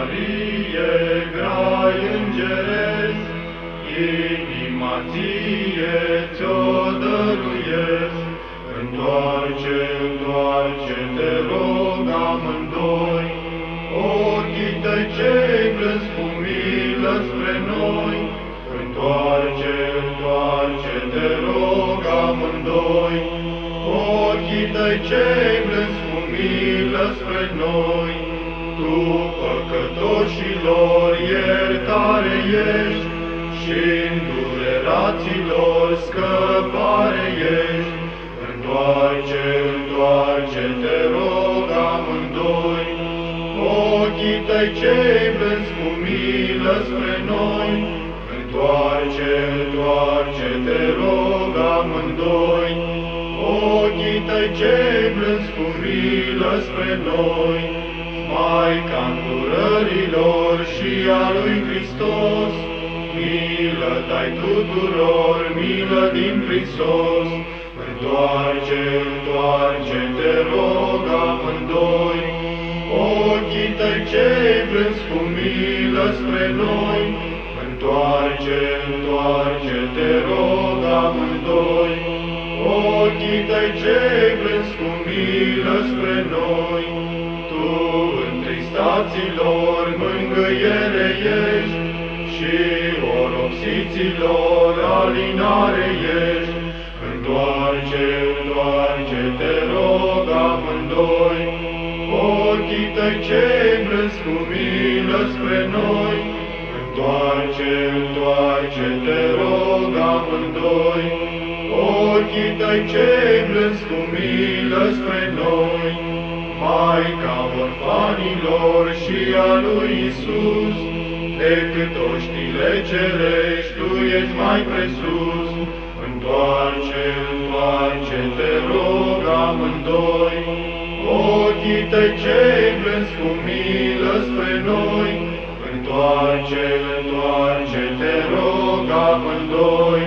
Marie, grai îngeresc, inima ție ți-o dăruiesc. Întoarce, întoarce, te rog amândoi, ochii tăi cei blânzi cu milă spre noi. Întoarce, întoarce, te rog amândoi, ochii tăi cei blânzi cu milă spre noi. Tu, păcătoșilor, iertare ești și îndureraților scăpare ești. Întoarce, întoarce, te rog amândoi, ochii tăi cei blânzi cu milă spre noi. Întoarce, întoarce, te rog amândoi, ochii tăi cei blânzi cu milă spre noi. Maica îndurărilor și a lui Hristos, milă dai tuturor, milă din Hristos. Întoarce, întoarce, te rog amândoi, ochii tăi cei blânzi cu milă spre noi. Întoarce, întoarce, te rog amândoi, ochii tăi cei blânzi cu milă spre noi. Tu, întristaților, mângâiere ești și oropsiților alinare ești. Întoarce, întoarce, te rog amândoi, ochii tăi cei blânzi cu milă spre noi. Întoarce, întoarce, te rog amândoi, ochii tăi cei blânzi cu milă spre noi. Maica orfanilor și a lui Isus, decât oștile cerești, Tu ești mai presus. Întoarce, întoarce, te rog amândoi, ochii tăi cei blânzi cu milă spre noi. Întoarce, întoarce, te rog amândoi,